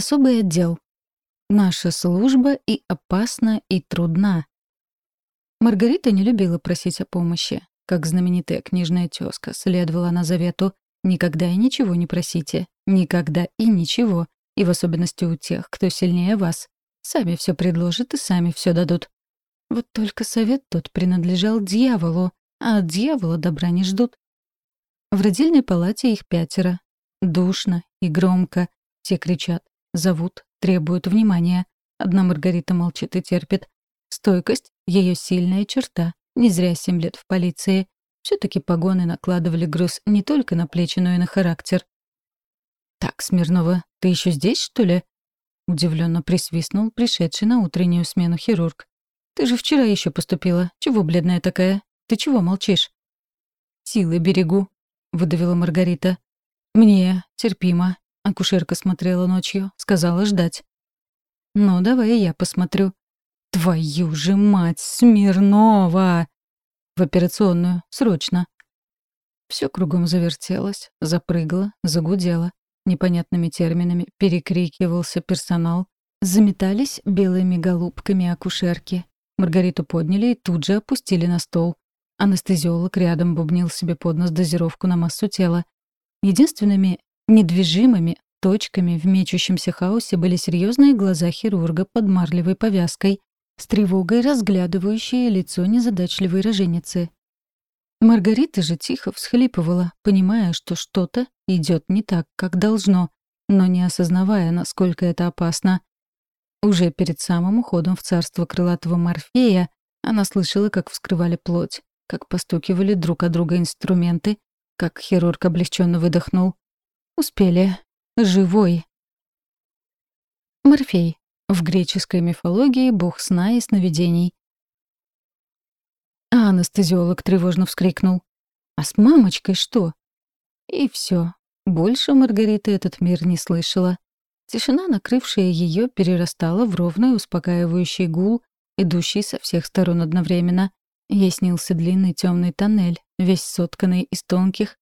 Особый отдел. Наша служба и опасна, и трудна. Маргарита не любила просить о помощи. Как знаменитая книжная тёзка, следовала она завету «Никогда и ничего не просите. Никогда и ничего. И в особенности у тех, кто сильнее вас. Сами все предложат и сами все дадут». Вот только совет тот принадлежал дьяволу, а от дьявола добра не ждут. В родильной палате их пятеро. Душно и громко. Все кричат, зовут, требуют внимания. Одна Маргарита молчит и терпит. Стойкость — ее сильная черта. Не зря семь лет в полиции. все таки погоны накладывали груз не только на плечи, но и на характер. «Так, Смирнова, ты еще здесь, что ли?» Удивленно присвистнул пришедший на утреннюю смену хирург. «Ты же вчера еще поступила. Чего бледная такая? Ты чего молчишь?» «Силы берегу», — выдавила Маргарита. «Мне терпимо», — акушерка смотрела ночью, сказала ждать. «Ну, давай я посмотрю». «Твою же мать, Смирнова!» «В операционную, срочно». Все кругом завертелось, запрыгало, загудело. Непонятными терминами перекрикивался персонал. Заметались белыми голубками акушерки. Маргариту подняли и тут же опустили на стол. Анестезиолог рядом бубнил себе под нос дозировку на массу тела. Единственными недвижимыми точками в мечущемся хаосе были серьезные глаза хирурга под марлевой повязкой, с тревогой разглядывающие лицо незадачливой роженицы. Маргарита же тихо всхлипывала, понимая, что что-то идет не так, как должно, но не осознавая, насколько это опасно. Уже перед самым уходом в царство крылатого Морфея она слышала, как вскрывали плоть как постукивали друг о друга инструменты, как хирург облегченно выдохнул. Успели. Живой. Морфей. В греческой мифологии бог сна и сновидений. А анестезиолог тревожно вскрикнул. «А с мамочкой что?» И все. Больше Маргарита этот мир не слышала. Тишина, накрывшая ее, перерастала в ровный успокаивающий гул, идущий со всех сторон одновременно. Ей снился длинный темный тоннель, весь сотканный из тонких,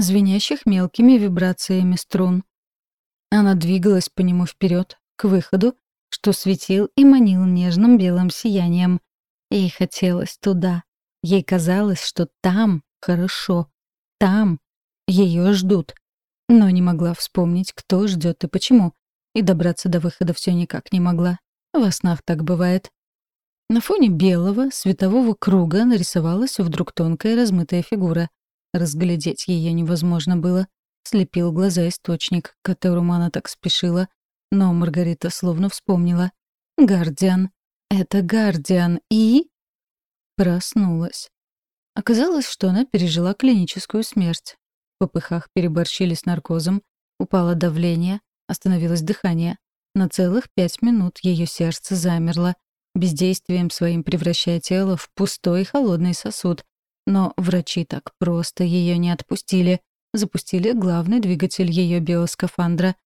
звенящих мелкими вибрациями струн. Она двигалась по нему вперед, к выходу, что светил и манил нежным белым сиянием. Ей хотелось туда. Ей казалось, что там хорошо, там ее ждут. Но не могла вспомнить, кто ждет и почему. И добраться до выхода все никак не могла. Во снах так бывает. На фоне белого светового круга нарисовалась вдруг тонкая размытая фигура. Разглядеть ее невозможно было. Слепил глаза источник, к которому она так спешила. Но Маргарита словно вспомнила. «Гардиан. Это Гардиан. И...» Проснулась. Оказалось, что она пережила клиническую смерть. В попыхах переборщили с наркозом, упало давление, остановилось дыхание. На целых пять минут ее сердце замерло — бездействием своим превращая тело в пустой холодный сосуд. Но врачи так просто ее не отпустили. Запустили главный двигатель ее биоскафандра.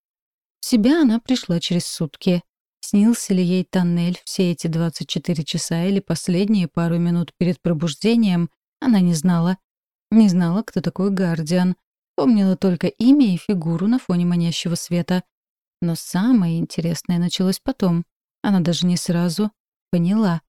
В себя она пришла через сутки. Снился ли ей тоннель все эти 24 часа или последние пару минут перед пробуждением, она не знала. Не знала, кто такой Гардиан. Помнила только имя и фигуру на фоне манящего света. Но самое интересное началось потом. Она даже не сразу поняла.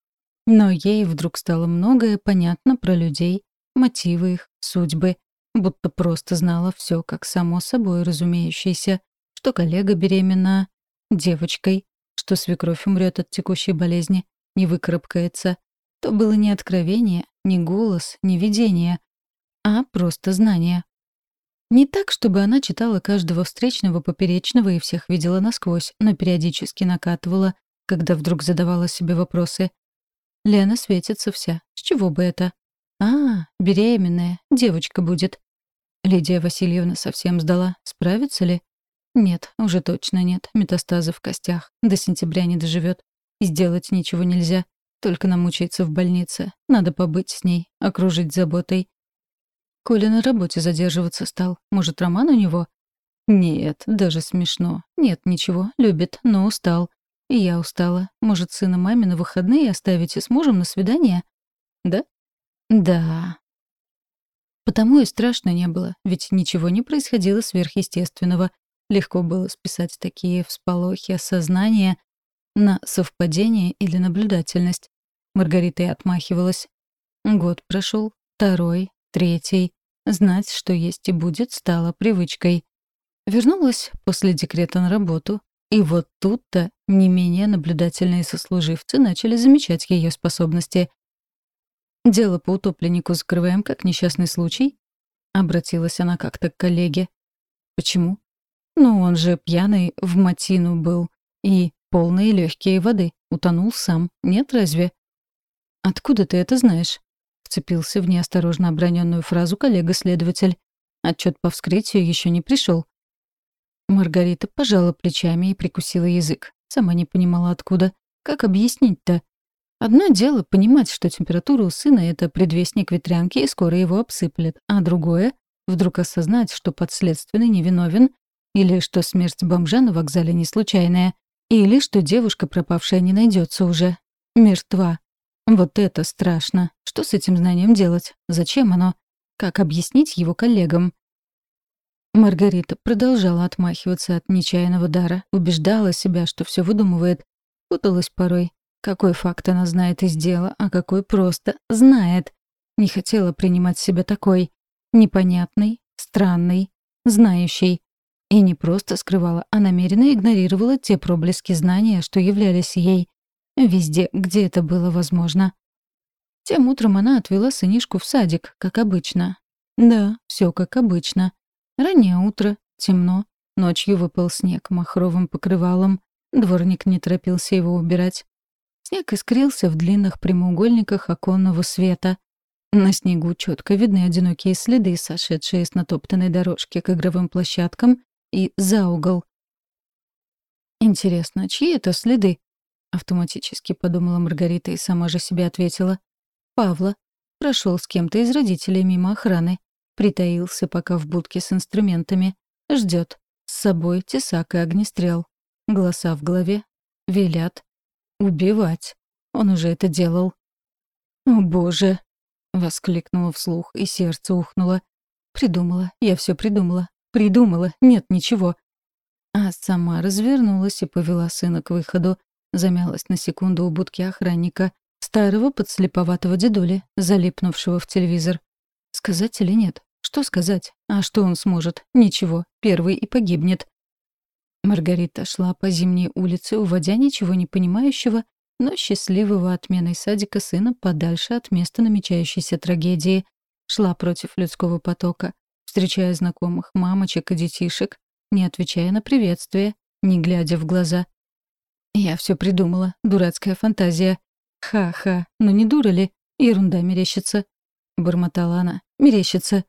Но ей вдруг стало многое понятно про людей, мотивы их, судьбы, будто просто знала все как само собой разумеющееся, что коллега беременна девочкой, что свекровь умрет от текущей болезни, не выкарабкается. То было не откровение, не голос, не видение, а просто знание. Не так, чтобы она читала каждого встречного поперечного и всех видела насквозь, но периодически накатывала, когда вдруг задавала себе вопросы. Лена светится вся. С чего бы это? А, беременная, девочка будет. Лидия Васильевна совсем сдала. Справится ли? Нет, уже точно нет. Метастазы в костях. До сентября не доживет. Сделать ничего нельзя. Только намучается в больнице. Надо побыть с ней, окружить заботой. Коля на работе задерживаться стал. Может, роман у него? Нет, даже смешно. Нет, ничего, любит, но устал. И я устала. Может, сына маме на выходные оставить и с мужем на свидание? Да? Да. Потому и страшно не было, ведь ничего не происходило сверхъестественного. Легко было списать такие всполохи осознания на совпадение или наблюдательность. Маргарита и отмахивалась. Год прошел, второй, третий. Знать, что есть и будет, стало привычкой. Вернулась после декрета на работу, и вот тут-то не менее наблюдательные сослуживцы начали замечать ее способности. «Дело по утопленнику закрываем как несчастный случай?» — обратилась она как-то к коллеге. «Почему?» «Ну, он же пьяный в матину был. И полные легкие воды. Утонул сам. Нет разве?» «Откуда ты это знаешь?» — вцепился в неосторожно оброненную фразу коллега-следователь. Отчет по вскрытию еще не пришел. Маргарита пожала плечами и прикусила язык. Сама не понимала, откуда. Как объяснить-то? Одно дело — понимать, что температура у сына — это предвестник ветрянки, и скоро его обсыплет. А другое — вдруг осознать, что подследственный невиновен, или что смерть бомжа на вокзале не случайная, или что девушка пропавшая не найдется уже. Мертва. Вот это страшно. Что с этим знанием делать? Зачем оно? Как объяснить его коллегам? Маргарита продолжала отмахиваться от нечаянного дара, убеждала себя, что все выдумывает, путалась порой. Какой факт она знает из дела, а какой просто знает. Не хотела принимать себя такой. Непонятной, странной, знающей. И не просто скрывала, а намеренно игнорировала те проблески знания, что являлись ей. Везде, где это было возможно. Тем утром она отвела сынишку в садик, как обычно. Да, все как обычно. Раннее утро, темно, ночью выпал снег махровым покрывалом, дворник не торопился его убирать. Снег искрился в длинных прямоугольниках оконного света. На снегу четко видны одинокие следы, сошедшие с натоптанной дорожки к игровым площадкам и за угол. «Интересно, чьи это следы?» — автоматически подумала Маргарита и сама же себе ответила. «Павла. Прошел с кем-то из родителей мимо охраны. Притаился пока в будке с инструментами. Ждет. С собой тесак и огнестрел. Голоса в голове. Велят. Убивать. Он уже это делал. «О, боже!» — воскликнула вслух, и сердце ухнуло. «Придумала. Я все придумала. Придумала. Нет ничего». А сама развернулась и повела сына к выходу. Замялась на секунду у будки охранника, старого подслеповатого дедули, залипнувшего в телевизор. Сказать или нет? Что сказать? А что он сможет? Ничего, первый и погибнет. Маргарита шла по зимней улице, уводя ничего не понимающего, но счастливого отменой садика сына подальше от места намечающейся трагедии. Шла против людского потока, встречая знакомых мамочек и детишек, не отвечая на приветствие, не глядя в глаза. Я все придумала, дурацкая фантазия. Ха-ха, ну не дура ли? Ерунда мерещится. — бормотала она. «Мерещится».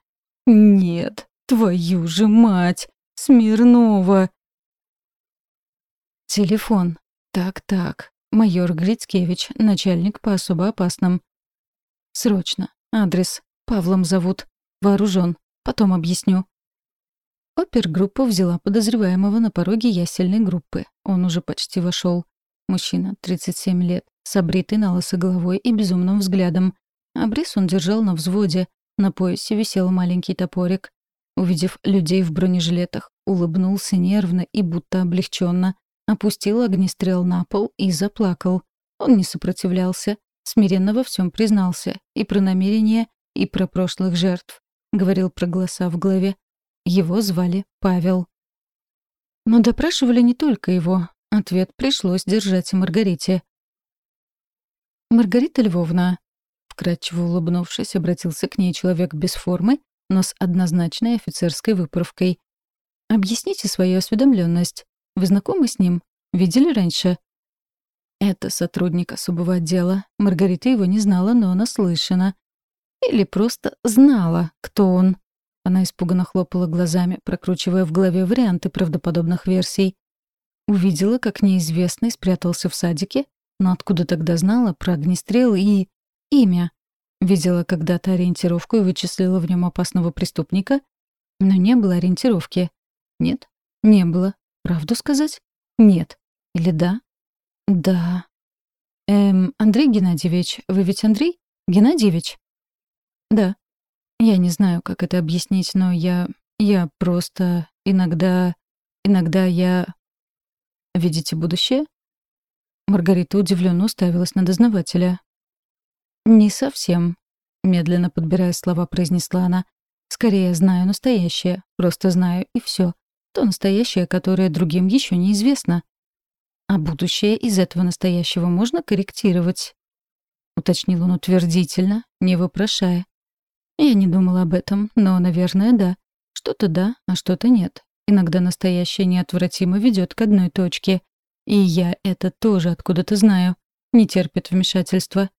«Нет, твою же мать! Смирнова!» Телефон. Так-так. Майор Грицкевич, начальник по особо опасным. Срочно. Адрес. Павлом зовут. Вооружен. Потом объясню. Опергруппа взяла подозреваемого на пороге ясельной группы. Он уже почти вошел. Мужчина, 37 лет, с обритой на головой и безумным взглядом. Абрис он держал на взводе, на поясе висел маленький топорик. Увидев людей в бронежилетах, улыбнулся нервно и будто облегченно, опустил огнестрел на пол и заплакал. Он не сопротивлялся, смиренно во всем признался, и про намерения, и про прошлых жертв. Говорил про голоса в голове. Его звали Павел. Но допрашивали не только его. Ответ пришлось держать и Маргарите. «Маргарита Львовна, Вкрадчиво улыбнувшись, обратился к ней человек без формы, но с однозначной офицерской выправкой. «Объясните свою осведомленность. Вы знакомы с ним? Видели раньше?» Это сотрудник особого отдела. Маргарита его не знала, но наслышана. Или просто знала, кто он. Она испуганно хлопала глазами, прокручивая в голове варианты правдоподобных версий. Увидела, как неизвестный спрятался в садике, но откуда тогда знала про огнестрел и... Имя. Видела когда-то ориентировку и вычислила в нем опасного преступника, но не было ориентировки. Нет, не было. Правду сказать? Нет. Или да? Да. Эм, Андрей Геннадьевич, вы ведь Андрей Геннадьевич? Да. Я не знаю, как это объяснить, но я... Я просто иногда... Иногда я... Видите будущее? Маргарита удивленно уставилась на дознавателя. «Не совсем», — медленно подбирая слова, произнесла она. «Скорее знаю настоящее, просто знаю и все. То настоящее, которое другим еще неизвестно. А будущее из этого настоящего можно корректировать?» — уточнил он утвердительно, не вопрошая. Я не думала об этом, но, наверное, да. Что-то да, а что-то нет. Иногда настоящее неотвратимо ведет к одной точке. И я это тоже откуда-то знаю. Не терпит вмешательства.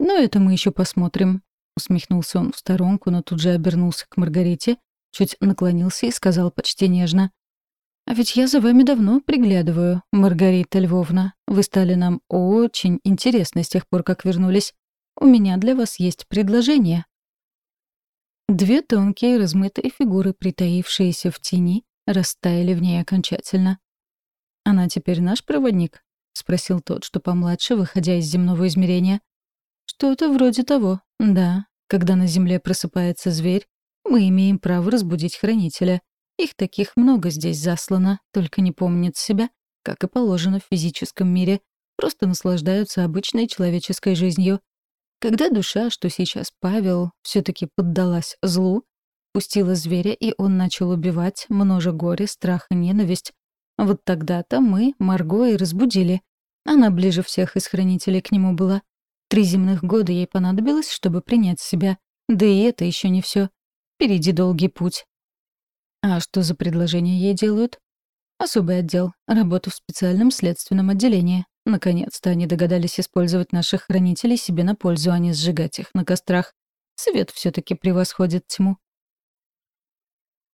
Но это мы еще посмотрим. Усмехнулся он в сторонку, но тут же обернулся к Маргарите, чуть наклонился и сказал почти нежно. «А ведь я за вами давно приглядываю, Маргарита Львовна. Вы стали нам очень интересны с тех пор, как вернулись. У меня для вас есть предложение». Две тонкие размытые фигуры, притаившиеся в тени, растаяли в ней окончательно. «Она теперь наш проводник?» — спросил тот, что помладше, выходя из земного измерения. «Что-то вроде того, да. Когда на Земле просыпается зверь, мы имеем право разбудить хранителя. Их таких много здесь заслано, только не помнят себя, как и положено в физическом мире, просто наслаждаются обычной человеческой жизнью. Когда душа, что сейчас Павел, все таки поддалась злу, пустила зверя, и он начал убивать, множе горе, страх и ненависть, вот тогда-то мы Марго и разбудили. Она ближе всех из хранителей к нему была. Три земных года ей понадобилось, чтобы принять себя. Да и это еще не все. Впереди долгий путь. А что за предложение ей делают? Особый отдел. Работу в специальном следственном отделении. Наконец-то они догадались использовать наших хранителей себе на пользу, а не сжигать их на кострах. Свет все таки превосходит тьму.